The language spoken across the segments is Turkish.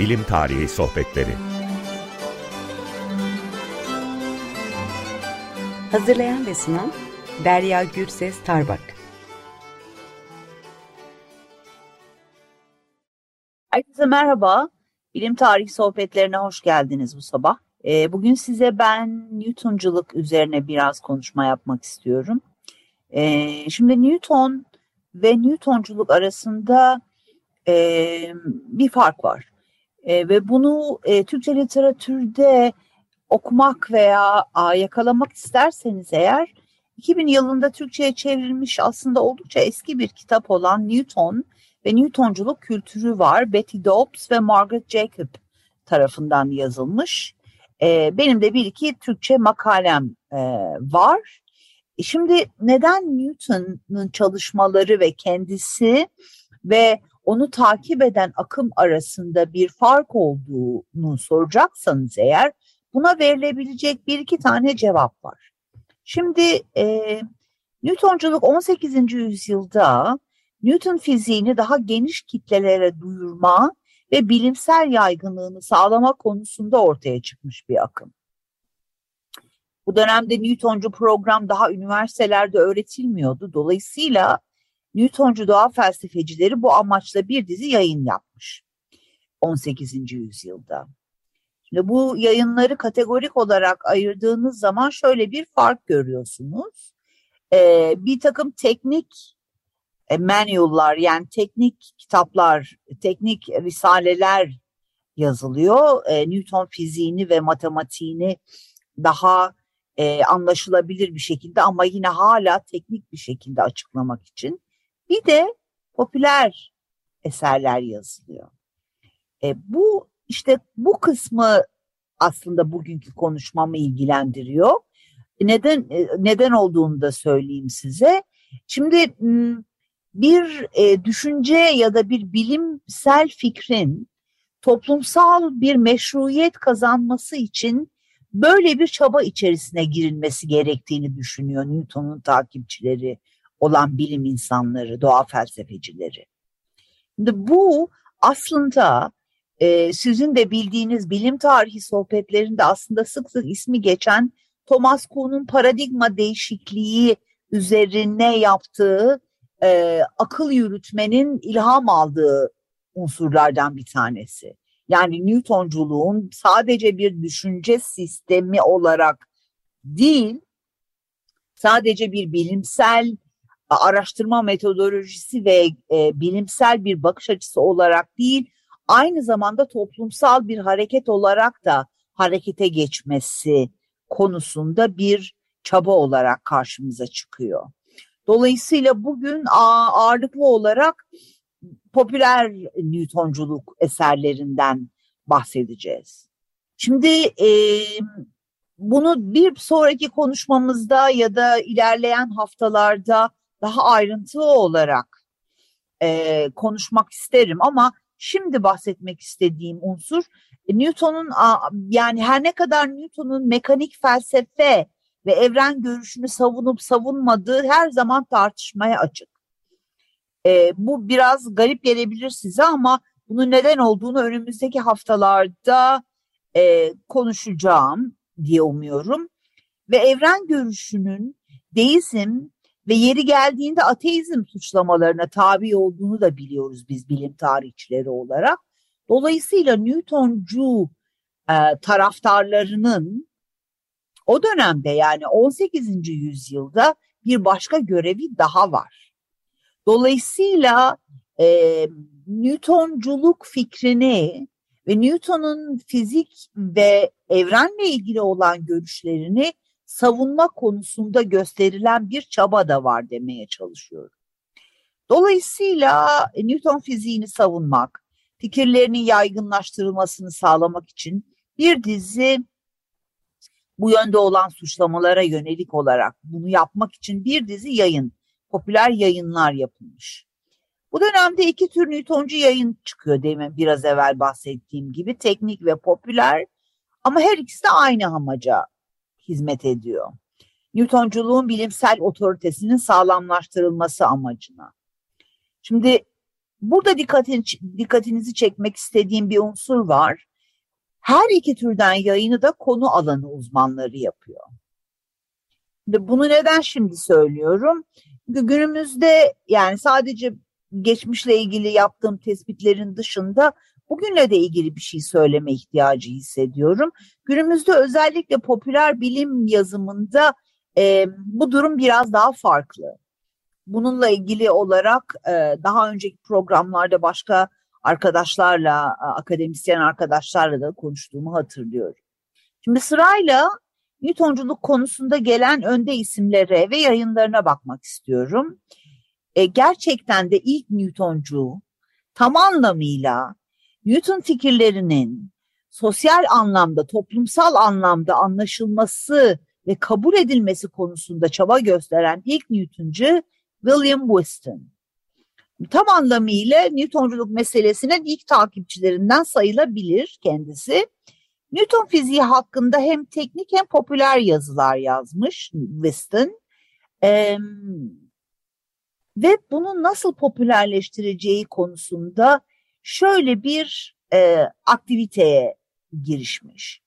Bilim Tarihi Sohbetleri Hazırlayan ve sunan Derya Gürses Tarbak Herkese merhaba. Bilim tarihi sohbetlerine hoş geldiniz bu sabah. Ee, bugün size ben Newtonculuk üzerine biraz konuşma yapmak istiyorum. Ee, şimdi Newton ve Newtonculuk arasında e, bir fark var. E, ve bunu e, Türkçe literatürde okumak veya a, yakalamak isterseniz eğer 2000 yılında Türkçe'ye çevrilmiş aslında oldukça eski bir kitap olan Newton ve Newtonculuk kültürü var. Betty Dobbs ve Margaret Jacob tarafından yazılmış. E, benim de bir iki Türkçe makalem e, var. Şimdi neden Newton'un çalışmaları ve kendisi ve onu takip eden akım arasında bir fark olduğunu soracaksanız eğer buna verilebilecek bir iki tane cevap var. Şimdi e, Newtonculuk 18. yüzyılda Newton fiziğini daha geniş kitlelere duyurma ve bilimsel yaygınlığını sağlama konusunda ortaya çıkmış bir akım. Bu dönemde Newtoncu program daha üniversitelerde öğretilmiyordu. Dolayısıyla Newtoncu doğa felsefecileri bu amaçla bir dizi yayın yapmış 18. yüzyılda. Şimdi bu yayınları kategorik olarak ayırdığınız zaman şöyle bir fark görüyorsunuz. Ee, bir takım teknik e, manual'lar yani teknik kitaplar, teknik risaleler yazılıyor. E, Newton fiziğini ve matematiğini daha e, anlaşılabilir bir şekilde ama yine hala teknik bir şekilde açıklamak için. Bir de popüler eserler yazılıyor. E, bu işte bu kısmı aslında bugünkü konuşmamı ilgilendiriyor. Neden e, neden olduğunu da söyleyeyim size. Şimdi bir e, düşünce ya da bir bilimsel fikrin toplumsal bir meşruiyet kazanması için böyle bir çaba içerisine girilmesi gerektiğini düşünüyor Newton'un takipçileri olan bilim insanları, doğa felsefecileri. Şimdi bu aslında e, sizin de bildiğiniz bilim tarihi sohbetlerinde aslında sık sık ismi geçen Thomas Kuhn'un paradigma değişikliği üzerine yaptığı e, akıl yürütmenin ilham aldığı unsurlardan bir tanesi. Yani Newtonculuğun sadece bir düşünce sistemi olarak değil, sadece bir bilimsel araştırma metodolojisi ve e, bilimsel bir bakış açısı olarak değil, aynı zamanda toplumsal bir hareket olarak da harekete geçmesi konusunda bir çaba olarak karşımıza çıkıyor. Dolayısıyla bugün ağırlıklı olarak popüler Newtonculuk eserlerinden bahsedeceğiz. Şimdi e, bunu bir sonraki konuşmamızda ya da ilerleyen haftalarda daha ayrıntılı olarak e, konuşmak isterim ama şimdi bahsetmek istediğim unsur e, Newton'un yani her ne kadar Newton'un mekanik felsefe ve evren görüşünü savunup savunmadığı her zaman tartışmaya açık. E, bu biraz garip gelebilir size ama bunun neden olduğunu önümüzdeki haftalarda e, konuşacağım diye umuyorum. Ve evren görüşünün deizm ve yeri geldiğinde ateizm suçlamalarına tabi olduğunu da biliyoruz biz bilim tarihçileri olarak. Dolayısıyla Newtoncu e, taraftarlarının o dönemde yani 18. yüzyılda bir başka görevi daha var. Dolayısıyla e, Newtonculuk fikrini ve Newton'un fizik ve evrenle ilgili olan görüşlerini savunma konusunda gösterilen bir çaba da var demeye çalışıyorum. Dolayısıyla Newton fiziğini savunmak, fikirlerinin yaygınlaştırılmasını sağlamak için bir dizi bu yönde olan suçlamalara yönelik olarak bunu yapmak için bir dizi yayın, popüler yayınlar yapılmış. Bu dönemde iki tür Newtoncu yayın çıkıyor demin biraz evvel bahsettiğim gibi teknik ve popüler ama her ikisi de aynı amaca hizmet ediyor. Newtonculuğun bilimsel otoritesinin sağlamlaştırılması amacına. Şimdi burada dikkatin, dikkatinizi çekmek istediğim bir unsur var. Her iki türden yayını da konu alanı uzmanları yapıyor. Bunu neden şimdi söylüyorum? Çünkü günümüzde yani sadece geçmişle ilgili yaptığım tespitlerin dışında bugünle de ilgili bir şey söyleme ihtiyacı hissediyorum. Günümüzde özellikle popüler bilim yazımında e, bu durum biraz daha farklı. Bununla ilgili olarak e, daha önceki programlarda başka arkadaşlarla, akademisyen arkadaşlarla da konuştuğumu hatırlıyorum. Şimdi sırayla Newtonculuk konusunda gelen önde isimlere ve yayınlarına bakmak istiyorum. E, gerçekten de ilk Newtoncu tam anlamıyla Newton fikirlerinin sosyal anlamda, toplumsal anlamda anlaşılması ve kabul edilmesi konusunda çaba gösteren ilk Newtoncu William Whiston. Tam anlamıyla Newtonculuk meselesinin ilk takipçilerinden sayılabilir kendisi. Newton fiziği hakkında hem teknik hem popüler yazılar yazmış Whiston. Ee, ve bunu nasıl popülerleştireceği konusunda şöyle bir e, aktiviteye girişmiş.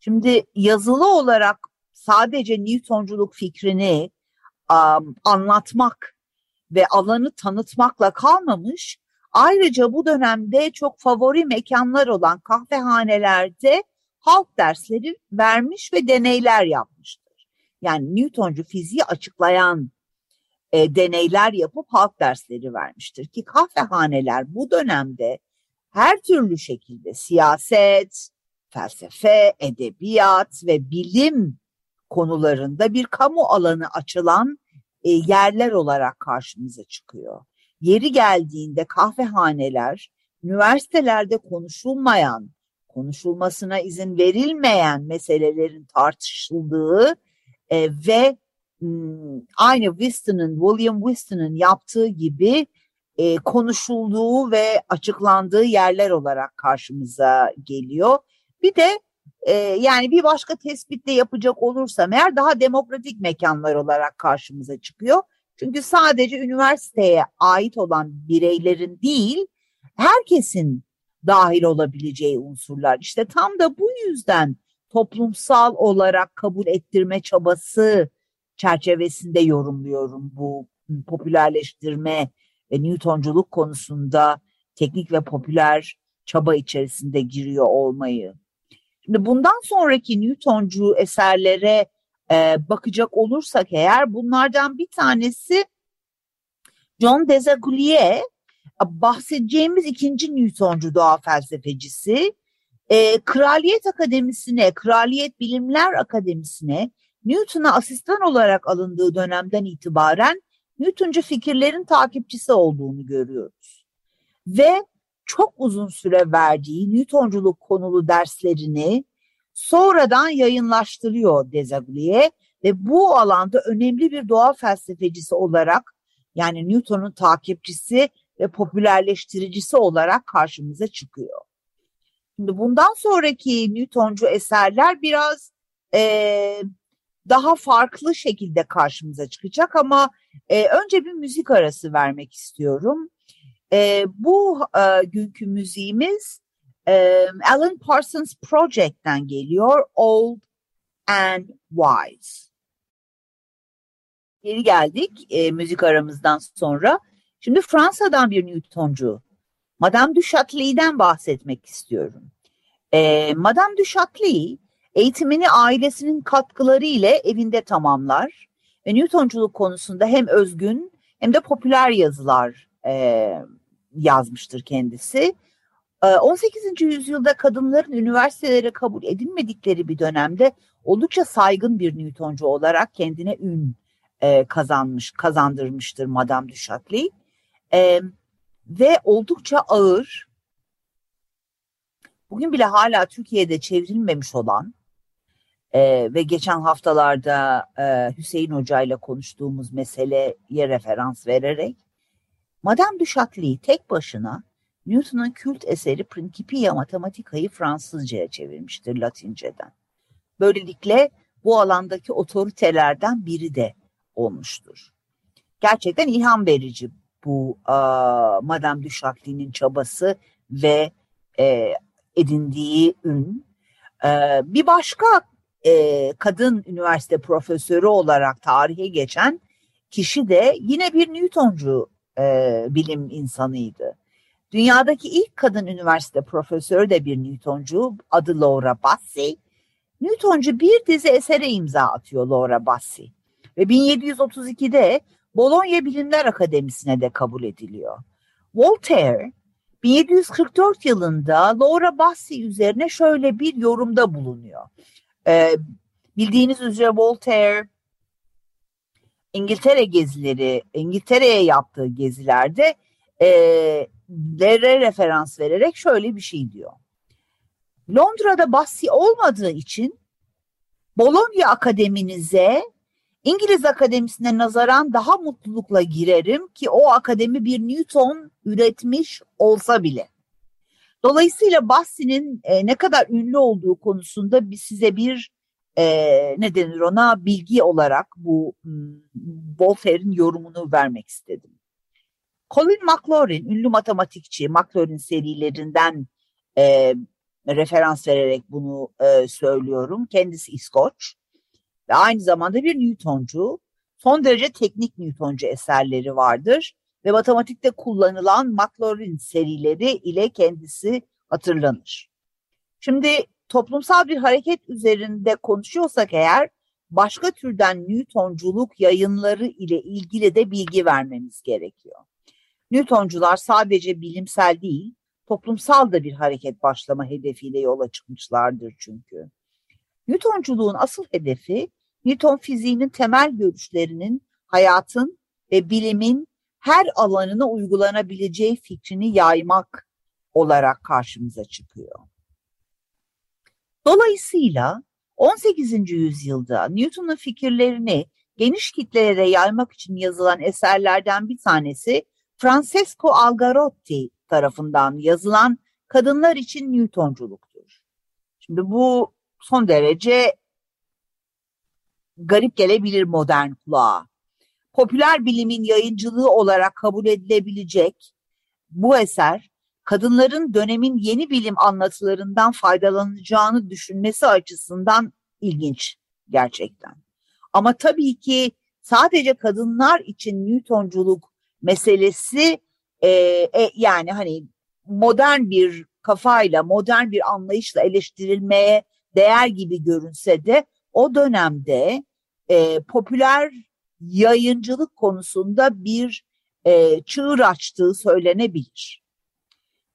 Şimdi yazılı olarak sadece Newtonculuk fikrini um, anlatmak ve alanı tanıtmakla kalmamış, ayrıca bu dönemde çok favori mekanlar olan kahvehanelerde halk dersleri vermiş ve deneyler yapmıştır. Yani Newtoncu fiziği açıklayan e, deneyler yapıp halk dersleri vermiştir ki kahvehaneler bu dönemde her türlü şekilde siyaset, felsefe, edebiyat ve bilim konularında bir kamu alanı açılan e, yerler olarak karşımıza çıkıyor. Yeri geldiğinde kahvehaneler, üniversitelerde konuşulmayan, konuşulmasına izin verilmeyen meselelerin tartışıldığı e, ve aynı Whiston'ın, William Whiston'ın yaptığı gibi e, konuşulduğu ve açıklandığı yerler olarak karşımıza geliyor. Bir de e, yani bir başka tespitte yapacak olursam eğer daha demokratik mekanlar olarak karşımıza çıkıyor. Çünkü sadece üniversiteye ait olan bireylerin değil, herkesin dahil olabileceği unsurlar. İşte tam da bu yüzden toplumsal olarak kabul ettirme çabası çerçevesinde yorumluyorum bu popülerleştirme ve Newtonculuk konusunda teknik ve popüler çaba içerisinde giriyor olmayı. Şimdi bundan sonraki Newtoncu eserlere e, bakacak olursak eğer bunlardan bir tanesi John Desaguliers bahsedeceğimiz ikinci Newtoncu doğa felsefecisi e, Kraliyet Akademisi'ne, Kraliyet Bilimler Akademisi'ne Newton'a asistan olarak alındığı dönemden itibaren Newtoncu fikirlerin takipçisi olduğunu görüyoruz. Ve çok uzun süre verdiği Newtonculuk konulu derslerini sonradan yayınlaştırıyor Desaguliers ve bu alanda önemli bir doğa felsefecisi olarak yani Newton'un takipçisi ve popülerleştiricisi olarak karşımıza çıkıyor. Şimdi bundan sonraki Newtoncu eserler biraz e, daha farklı şekilde karşımıza çıkacak ama e, önce bir müzik arası vermek istiyorum. E, bu e, günkü müziğimiz e, Alan Parsons Project'ten geliyor. Old and Wise. Geri geldik e, müzik aramızdan sonra. Şimdi Fransa'dan bir Newtoncu, Madame du Châtelet'den bahsetmek istiyorum. E, Madame du Châtelet Eğitimini ailesinin katkıları ile evinde tamamlar ve Newtonculuk konusunda hem özgün hem de popüler yazılar e, yazmıştır kendisi. 18. E, yüzyılda kadınların üniversitelere kabul edilmedikleri bir dönemde oldukça saygın bir Newtoncu olarak kendine ün e, kazanmış, kazandırmıştır Madame du Châtelet. E, ve oldukça ağır, bugün bile hala Türkiye'de çevrilmemiş olan ee, ve geçen haftalarda e, Hüseyin Hoca ile konuştuğumuz meseleye referans vererek Madame du Châtelet tek başına Newton'un kült eseri Principia Mathematica'yı Fransızcaya çevirmiştir Latinceden. Böylelikle bu alandaki otoritelerden biri de olmuştur. Gerçekten ilham verici bu e, Madame du Châtelet's çabası ve e, edindiği ün. E, bir başka e, kadın üniversite profesörü olarak tarihe geçen kişi de yine bir Newtoncu e, bilim insanıydı. Dünyadaki ilk kadın üniversite profesörü de bir Newtoncu. Adı Laura Bassi. Newtoncu bir dizi esere imza atıyor Laura Bassi. Ve 1732'de Bologna Bilimler Akademisi'ne de kabul ediliyor. Voltaire 1744 yılında Laura Bassi üzerine şöyle bir yorumda bulunuyor. Ee, bildiğiniz üzere Voltaire İngiltere gezileri, İngiltere'ye yaptığı gezilerde e, lere referans vererek şöyle bir şey diyor. Londra'da Bassi olmadığı için Bologna Akademinize İngiliz Akademisi'ne nazaran daha mutlulukla girerim ki o akademi bir Newton üretmiş olsa bile. Dolayısıyla Bassi'nin e, ne kadar ünlü olduğu konusunda bir, size bir e, ne denir ona bilgi olarak bu Voltaire'in yorumunu vermek istedim. Colin McLaurin, ünlü matematikçi, McLaurin serilerinden e, referans vererek bunu e, söylüyorum. Kendisi İskoç ve aynı zamanda bir Newtoncu. Son derece teknik Newtoncu eserleri vardır ve matematikte kullanılan Maclaurin serileri ile kendisi hatırlanır. Şimdi toplumsal bir hareket üzerinde konuşuyorsak eğer başka türden Newtonculuk yayınları ile ilgili de bilgi vermemiz gerekiyor. Newtoncular sadece bilimsel değil, toplumsal da bir hareket başlama hedefiyle yola çıkmışlardır çünkü. Newtonculuğun asıl hedefi Newton fiziğinin temel görüşlerinin hayatın ve bilimin her alanına uygulanabileceği fikrini yaymak olarak karşımıza çıkıyor. Dolayısıyla 18. yüzyılda Newton'un fikirlerini geniş kitlelere yaymak için yazılan eserlerden bir tanesi Francesco Algarotti tarafından yazılan Kadınlar için Newtonculuktur. Şimdi bu son derece garip gelebilir modern kulağa. Popüler bilimin yayıncılığı olarak kabul edilebilecek bu eser kadınların dönemin yeni bilim anlatılarından faydalanacağını düşünmesi açısından ilginç gerçekten. Ama tabii ki sadece kadınlar için Newtonculuk meselesi e, e, yani hani modern bir kafayla, modern bir anlayışla eleştirilmeye değer gibi görünse de o dönemde e, popüler yayıncılık konusunda bir e, çığır açtığı söylenebilir.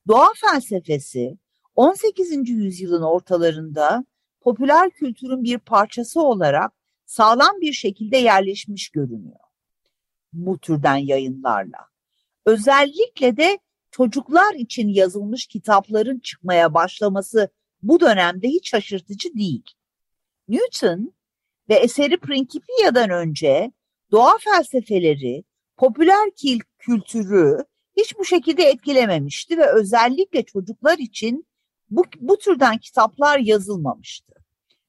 Doğa felsefesi 18. yüzyılın ortalarında popüler kültürün bir parçası olarak sağlam bir şekilde yerleşmiş görünüyor bu türden yayınlarla. Özellikle de çocuklar için yazılmış kitapların çıkmaya başlaması bu dönemde hiç şaşırtıcı değil. Newton ve eseri Principia'dan önce doğa felsefeleri, popüler kültürü hiç bu şekilde etkilememişti ve özellikle çocuklar için bu, bu türden kitaplar yazılmamıştı.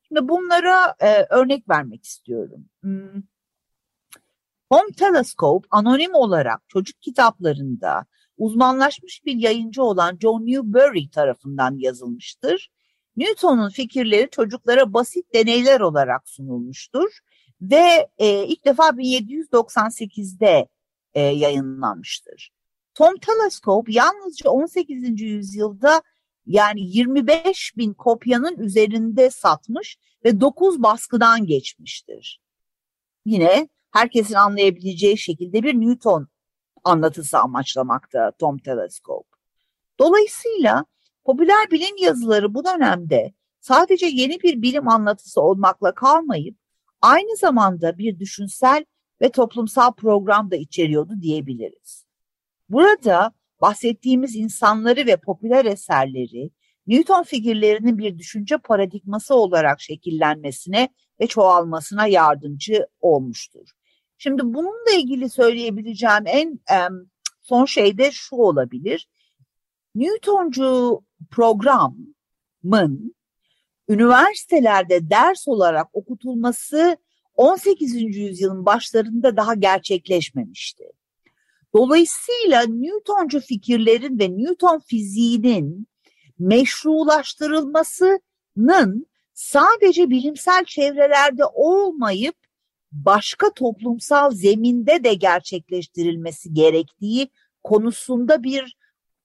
Şimdi bunlara e, örnek vermek istiyorum. Hmm. Home Telescope anonim olarak çocuk kitaplarında uzmanlaşmış bir yayıncı olan John Newbery tarafından yazılmıştır. Newton'un fikirleri çocuklara basit deneyler olarak sunulmuştur ve e, ilk defa 1798'de e, yayınlanmıştır. Tom Telescope yalnızca 18. yüzyılda yani 25 bin kopyanın üzerinde satmış ve 9 baskıdan geçmiştir. Yine herkesin anlayabileceği şekilde bir Newton anlatısı amaçlamakta Tom Telescope. Dolayısıyla popüler bilim yazıları bu dönemde sadece yeni bir bilim anlatısı olmakla kalmayıp aynı zamanda bir düşünsel ve toplumsal program da içeriyordu diyebiliriz. Burada bahsettiğimiz insanları ve popüler eserleri Newton figürlerinin bir düşünce paradigması olarak şekillenmesine ve çoğalmasına yardımcı olmuştur. Şimdi bununla ilgili söyleyebileceğim en son şey de şu olabilir. Newtoncu programın üniversitelerde ders olarak okutulması 18. yüzyılın başlarında daha gerçekleşmemişti. Dolayısıyla Newtoncu fikirlerin ve Newton fiziğinin meşrulaştırılmasının sadece bilimsel çevrelerde olmayıp başka toplumsal zeminde de gerçekleştirilmesi gerektiği konusunda bir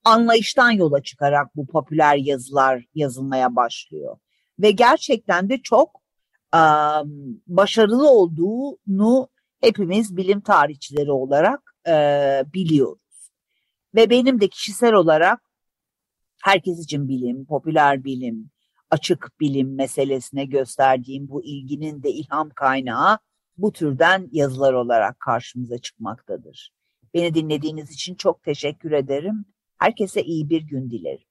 anlayıştan yola çıkarak bu popüler yazılar yazılmaya başlıyor. Ve gerçekten de çok um, başarılı olduğunu hepimiz bilim tarihçileri olarak e, biliyoruz. Ve benim de kişisel olarak herkes için bilim, popüler bilim, açık bilim meselesine gösterdiğim bu ilginin de ilham kaynağı bu türden yazılar olarak karşımıza çıkmaktadır. Beni dinlediğiniz için çok teşekkür ederim. Herkese iyi bir gün dilerim.